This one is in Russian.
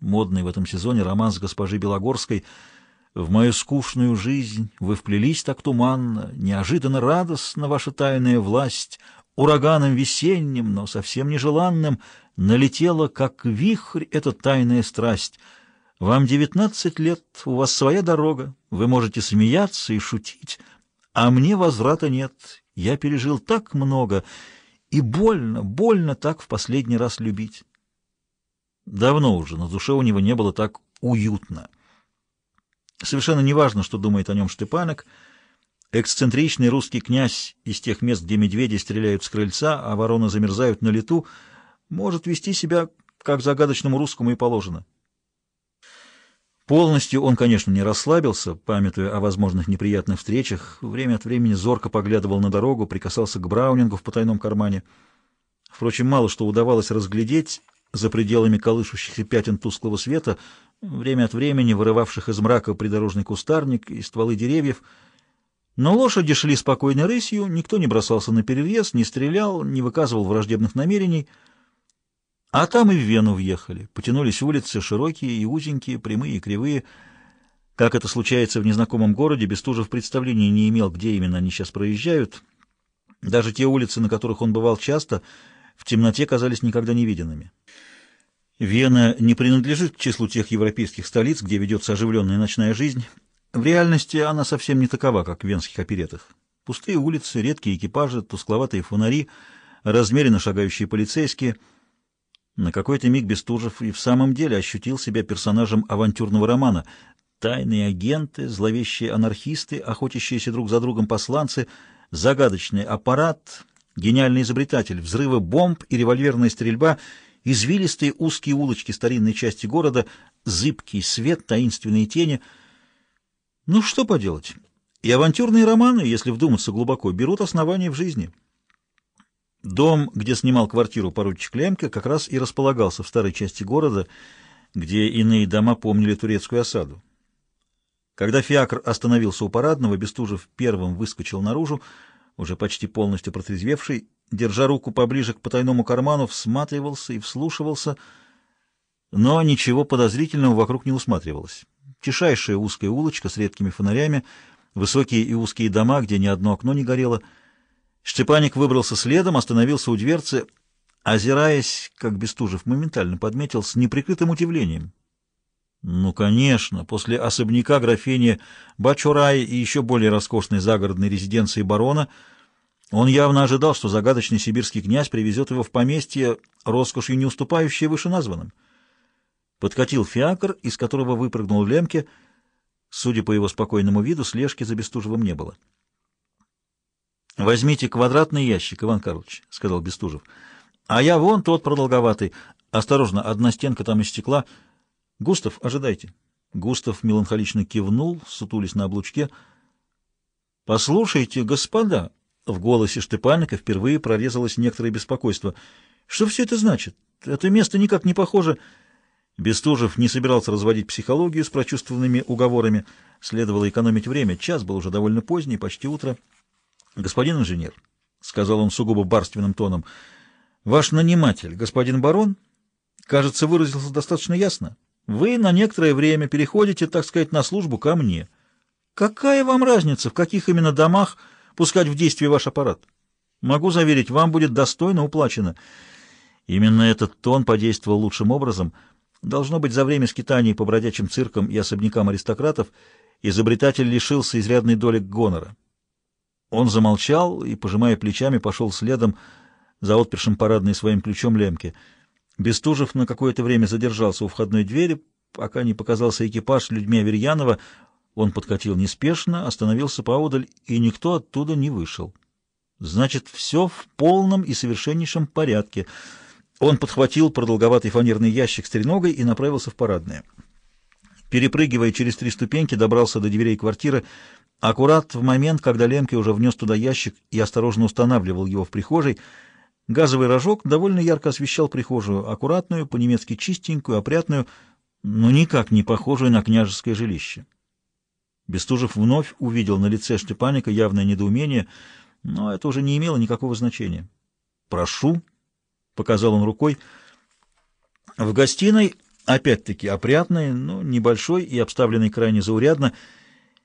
модный в этом сезоне романс госпожи Белогорской. В мою скучную жизнь вы вплелись так туманно, неожиданно радостна ваша тайная власть, ураганом весенним, но совсем нежеланным, налетела, как вихрь, эта тайная страсть. Вам девятнадцать лет, у вас своя дорога, вы можете смеяться и шутить, а мне возврата нет, я пережил так много, и больно, больно так в последний раз любить. Давно уже на душе у него не было так уютно. Совершенно неважно, что думает о нем Штепанок. Эксцентричный русский князь из тех мест, где медведи стреляют с крыльца, а вороны замерзают на лету, может вести себя, как загадочному русскому и положено. Полностью он, конечно, не расслабился, памятуя о возможных неприятных встречах, время от времени зорко поглядывал на дорогу, прикасался к Браунингу в потайном кармане. Впрочем, мало что удавалось разглядеть за пределами колышущихся пятен тусклого света, время от времени вырывавших из мрака придорожный кустарник и стволы деревьев. Но лошади шли спокойной рысью, никто не бросался на перерез, не стрелял, не выказывал враждебных намерений — а там и в Вену въехали. Потянулись улицы широкие и узенькие, прямые и кривые. Как это случается в незнакомом городе, Бестужев представления не имел, где именно они сейчас проезжают. Даже те улицы, на которых он бывал часто, в темноте казались никогда не виденными. Вена не принадлежит к числу тех европейских столиц, где ведется оживленная ночная жизнь. В реальности она совсем не такова, как в венских оперетах. Пустые улицы, редкие экипажи, тускловатые фонари, размеренно шагающие полицейские — на какой-то миг Бестужев и в самом деле ощутил себя персонажем авантюрного романа. Тайные агенты, зловещие анархисты, охотящиеся друг за другом посланцы, загадочный аппарат, гениальный изобретатель, взрывы бомб и револьверная стрельба, извилистые узкие улочки старинной части города, зыбкий свет, таинственные тени. Ну что поделать? И авантюрные романы, если вдуматься глубоко, берут основания в жизни. Дом, где снимал квартиру поручик Лемке, как раз и располагался в старой части города, где иные дома помнили турецкую осаду. Когда фиакр остановился у парадного, Бестужев первым выскочил наружу, уже почти полностью протрезвевший, держа руку поближе к потайному карману, всматривался и вслушивался, но ничего подозрительного вокруг не усматривалось. Тишайшая узкая улочка с редкими фонарями, высокие и узкие дома, где ни одно окно не горело — Штепаник выбрался следом, остановился у дверцы, озираясь, как Бестужев моментально подметил, с неприкрытым удивлением. Ну, конечно, после особняка графини Бачурай и еще более роскошной загородной резиденции барона он явно ожидал, что загадочный сибирский князь привезет его в поместье, роскошью не уступающее вышеназванным. Подкатил фиакр, из которого выпрыгнул Лемке. Судя по его спокойному виду, слежки за Бестужевым не было. Возьмите квадратный ящик, Иван Карлович, — сказал Бестужев. А я вон тот продолговатый. Осторожно, одна стенка там из стекла. Густав, ожидайте. Густав меланхолично кивнул, сутулись на облучке. Послушайте, господа, в голосе Штепаника впервые прорезалось некоторое беспокойство. Что все это значит? Это место никак не похоже... Бестужев не собирался разводить психологию с прочувствованными уговорами. Следовало экономить время. Час был уже довольно поздний, почти утро. «Господин инженер», — сказал он сугубо барственным тоном, — «ваш наниматель, господин барон, кажется, выразился достаточно ясно. Вы на некоторое время переходите, так сказать, на службу ко мне. Какая вам разница, в каких именно домах пускать в действие ваш аппарат? Могу заверить, вам будет достойно уплачено». Именно этот тон подействовал лучшим образом. Должно быть, за время скитаний по бродячим циркам и особнякам аристократов изобретатель лишился изрядной доли гонора. Он замолчал и, пожимая плечами, пошел следом за отпершим парадной своим ключом лемки. Бестужев на какое-то время задержался у входной двери, пока не показался экипаж людьми Аверьянова. Он подкатил неспешно, остановился поодаль, и никто оттуда не вышел. Значит, все в полном и совершеннейшем порядке. Он подхватил продолговатый фанерный ящик с треногой и направился в парадное. Перепрыгивая через три ступеньки, добрался до дверей квартиры, Аккурат в момент, когда Лемке уже внес туда ящик и осторожно устанавливал его в прихожей, газовый рожок довольно ярко освещал прихожую, аккуратную, по-немецки чистенькую, опрятную, но никак не похожую на княжеское жилище. Бестужев вновь увидел на лице Штепаника явное недоумение, но это уже не имело никакого значения. «Прошу», — показал он рукой. В гостиной Опять-таки опрятный, но небольшой и обставленный крайне заурядно.